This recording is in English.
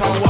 come